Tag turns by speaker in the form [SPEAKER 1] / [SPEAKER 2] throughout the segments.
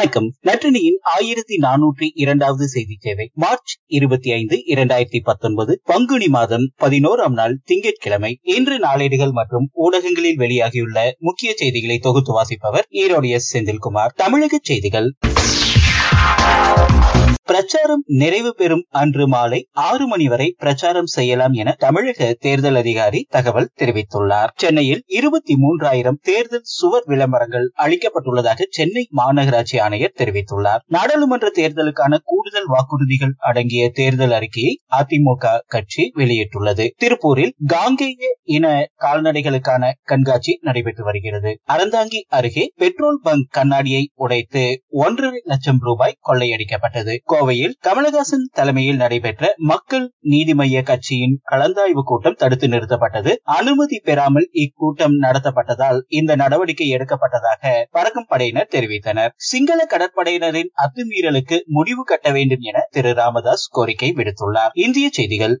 [SPEAKER 1] வணக்கம். நற்றினியின் ஆயிரத்தி நானூற்றி இரண்டாவது செய்தி சேவை மார்ச் இருபத்தி ஐந்து இரண்டாயிரத்தி பத்தொன்பது பங்குனி மாதம் பதினோராம் நாள் திங்கட்கிழமை. இன்று நாளேடுகள் மற்றும் ஊடகங்களில் வெளியாகியுள்ள முக்கிய செய்திகளை தொகுத்து வாசிப்பவர் ஈரோடு எஸ். செந்தில்குமார். தமிழக செய்திகள். பிரச்சாரம் நிறைவு பெறும் அன்று மாலை ஆறு மணி வரை பிரச்சாரம் செய்யலாம் என தமிழக தேர்தல் அதிகாரி தகவல் தெரிவித்துள்ளார். சென்னையில் இருபத்தி மூன்றாயிரம் தேர்தல் சுவர் விளம்பரங்கள் அளிக்கப்பட்டுள்ளதாக சென்னை மாநகராட்சி ஆணையர் தெரிவித்துள்ளார். நாடாளுமன்ற தேர்தலுக்கான கூடுதல் வாக்குறுதிகள் அடங்கிய தேர்தல் அறிக்கையை அதிமுக கட்சி வெளியிட்டுள்ளது. திருப்பூரில் காங்கேய இன கால்நடைகளுக்கான கண்காட்சி நடைபெற்று வருகிறது. அறந்தாங்கி அருகே பெட்ரோல் பங்க் கண்ணாடியை உடைத்து ஒன்றரை லட்சம் ரூபாய் கொள்ளையடிக்கப்பட்டது. கோவையில் கமலஹாசன் தலைமையில் நடைபெற்ற மக்கள் நீதி மைய கட்சியின் கலந்தாய்வு கூட்டம் தடுத்து நிறுத்தப்பட்டது. அனுமதி பெறாமல் இக்கூட்டம் நடத்தப்பட்டதால் இந்த நடவடிக்கை எடுக்கப்பட்டதாக பறக்கும் படையினர் தெரிவித்தனர். சிங்கள கடற்படையினரின் அத்துமீறலுக்கு முடிவு கட்ட வேண்டும் என திரு ராமதாஸ் கோரிக்கை விடுத்துள்ளார். இந்திய செய்திகள்.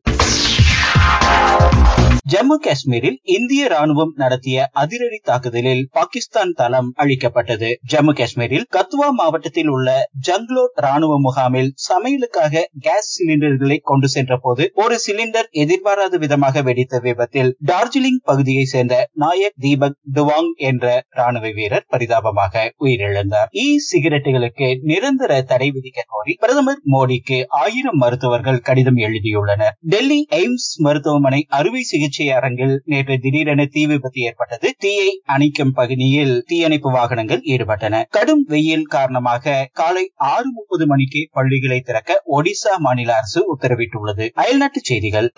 [SPEAKER 1] ஜம்மு காஷ்மீரில் இந்திய ராணுவம் நடத்திய அதிரடி தாக்குதலில் பாகிஸ்தான் தளம் அழிக்கப்பட்டது. ஜம்மு காஷ்மீரில் கத்வா மாவட்டத்தில் உள்ள ஜங்லோட் ராணுவ முகாமில் சமையலுக்காக கேஸ் சிலிண்டர்களை கொண்டு சென்ற போது ஒரு சிலிண்டர் எதிர்பாராத விதமாக வெடித்த விபத்தில் டார்ஜிலிங் பகுதியை சேர்ந்த நாயக் தீபக் டுவாங் என்ற ராணுவ வீரர் பரிதாபமாக உயிரிழந்தார். இ சிகரெட்டுகளுக்கு நிரந்தர தடை விதிக்க கோரி பிரதமர் மோடிக்கு ஆயிரம் மருத்துவர்கள் கடிதம் எழுதியுள்ளனர். டெல்லி எய்ம்ஸ் மருத்துவமனை அறுவை சிகிச்சை அரங்கில் நேற்று திடீரென தீ விபத்து ஏற்பட்டது. தீயை அணைக்கும் பகுதியில் தீயணைப்பு வாகனங்கள் ஈடுபட்டன. கடும் வெயில் காரணமாக காலை ஆறு முப்பது மணிக்கு பள்ளிகளை திறக்க ஒடிசா மாநில அரசு உத்தரவிட்டுள்ளது. அயல்நாட்டு செய்திகள்.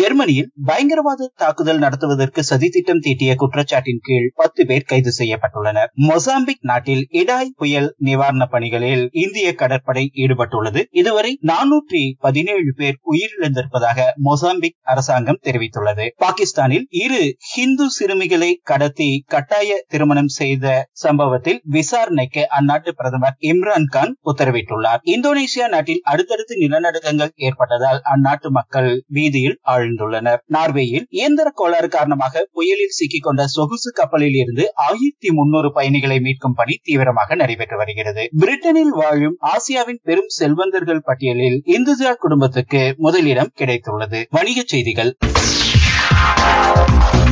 [SPEAKER 1] ஜெர்மனியில் பயங்கரவாத தாக்குதல் நடத்துவதற்கு சதித்திட்டம் தீட்டிய குற்றச்சாட்டின் கீழ் பத்து பேர் கைது செய்யப்பட்டுள்ளனர். மொசாம்பிக் நாட்டில் இடாய் புயல் நிவாரண பணிகளில் இந்திய கடற்படை ஈடுபட்டுள்ளது. இதுவரை நானூற்றி பதினேழு பேர் உயிரிழந்திருப்பதாக மொசாம்பிக் அரசாங்கம் தெரிவித்துள்ளது. பாகிஸ்தானில் இரு ஹிந்து சிறுமிகளை கடத்தி கட்டாய திருமணம் செய்த சம்பவத்தில் விசாரணைக்கு அந்நாட்டு பிரதமர் இம்ரான்கான் உத்தரவிட்டுள்ளார். இந்தோனேசியா நாட்டில் அடுத்தடுத்து நிலநடுக்கங்கள் ஏற்பட்டதால் அந்நாட்டு மக்கள் வீதியில் ஆழ்ந்துள்ளனர் நார்வேயில் இயந்திர கோளாறு காரணமாக புயலில் சிக்கிக் கொண்ட சொகுசு கப்பலில் இருந்து ஆயிரத்தி முன்னூறு பயணிகளை மீட்கும் பணி தீவிரமாக நடைபெற்று வருகிறது. பிரிட்டனில் வாழும் ஆசியாவின் பெரும் செல்வந்தர்கள் பட்டியலில் இந்துஜா குடும்பத்துக்கு முதலிடம் கிடைத்துள்ளது. வணிகச் செய்திகள்.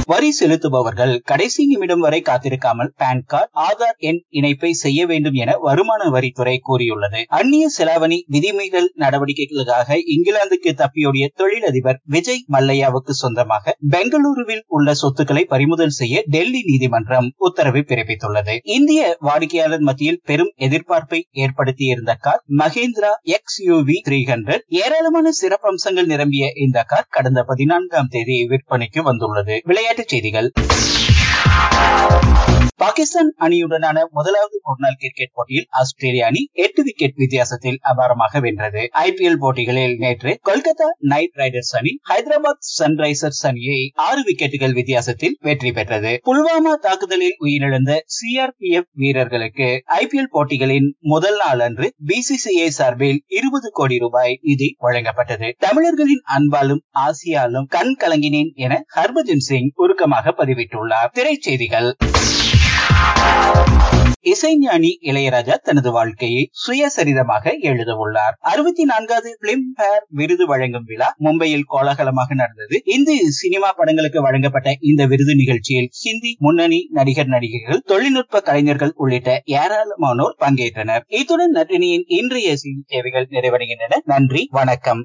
[SPEAKER 1] வரி செலுத்துபவர்கள் கடைசி நிமிடம் வரை காத்திருக்காமல் பான் கார்டு ஆதார் எண் இணைப்பை செய்ய வேண்டும் என வருமான வரித்துறை கூறியுள்ளது. அந்நிய செலாவணி விதிமீறல் நடவடிக்கைகளுக்காக இங்கிலாந்துக்கு தப்பியோடிய தொழிலதிபர் விஜய் மல்லையாவுக்கு சொந்தமாக பெங்களூருவில் உள்ள சொத்துக்களை பறிமுதல் செய்ய டெல்லி நீதிமன்றம் உத்தரவு பிறப்பித்துள்ளது. இந்திய வாடிக்கையாளர் மத்தியில் பெரும் எதிர்பார்ப்பை ஏற்படுத்தியிருந்த car Mahindra X UV three hundred ஏராளமான சிறப்பம்சங்கள் நிரம்பிய இந்த கார் கடந்த பதினான்காம் தேதி விற்பனைக்கு வந்துள்ளது. விளையாட்டு விளையாட்டுச் செய்திகள். பாகிஸ்தான் அணியுடனான முதலாவது ஒருநாள் கிரிக்கெட் போட்டியில் ஆஸ்திரேலிய அணி எட்டு விக்கெட் வித்தியாசத்தில் அபாரமாக வென்றது. ஐபிஎல் போட்டிகளில் நேற்று கொல்கத்தா நைட் ரைடர்ஸ் அணி ஹைதராபாத் சன்ரைசர்ஸ் அணியை ஆறு விக்கெட்டுகள் வித்தியாசத்தில் வெற்றி பெற்றது. புல்வாமா தாக்குதலில் உயிரிழந்த சிஆர்பிஎஃப் வீரர்களுக்கு ஐபிஎல் போட்டிகளின் முதல் நாள் அன்று பிசிசிஐ சார்பில் இருபது கோடி ரூபாய் நிதி வழங்கப்பட்டது. தமிழர்களின் அன்பாலும் ஆசியாலும் கண் கலங்கினேன் என ஹர்பஜன் சிங் உருக்கமாக பதிவிட்டுள்ளார். திரைச்செய்திகள் இசைஞானி இளையராஜா தனது வாழ்க்கையை சுயசரிதமாக எழுதவுள்ளார். அறுபத்தி நான்காவது பிலிம் ஃபேர் விருது வழங்கும் விழா மும்பையில் கோலாகலமாக நடந்தது. இந்து சினிமா படங்களுக்கு வழங்கப்பட்ட இந்த விருது நிகழ்ச்சியில் ஹிந்தி முன்னணி நடிகர் நடிகைகள் தொழில்நுட்ப கலைஞர்கள் உள்ளிட்ட ஏராளமானோர் பங்கேற்றனர். இத்துடன் நட்டினியின் இன்றைய செய்தி சேவைகள் நிறைவடைகின்றன. நன்றி வணக்கம்.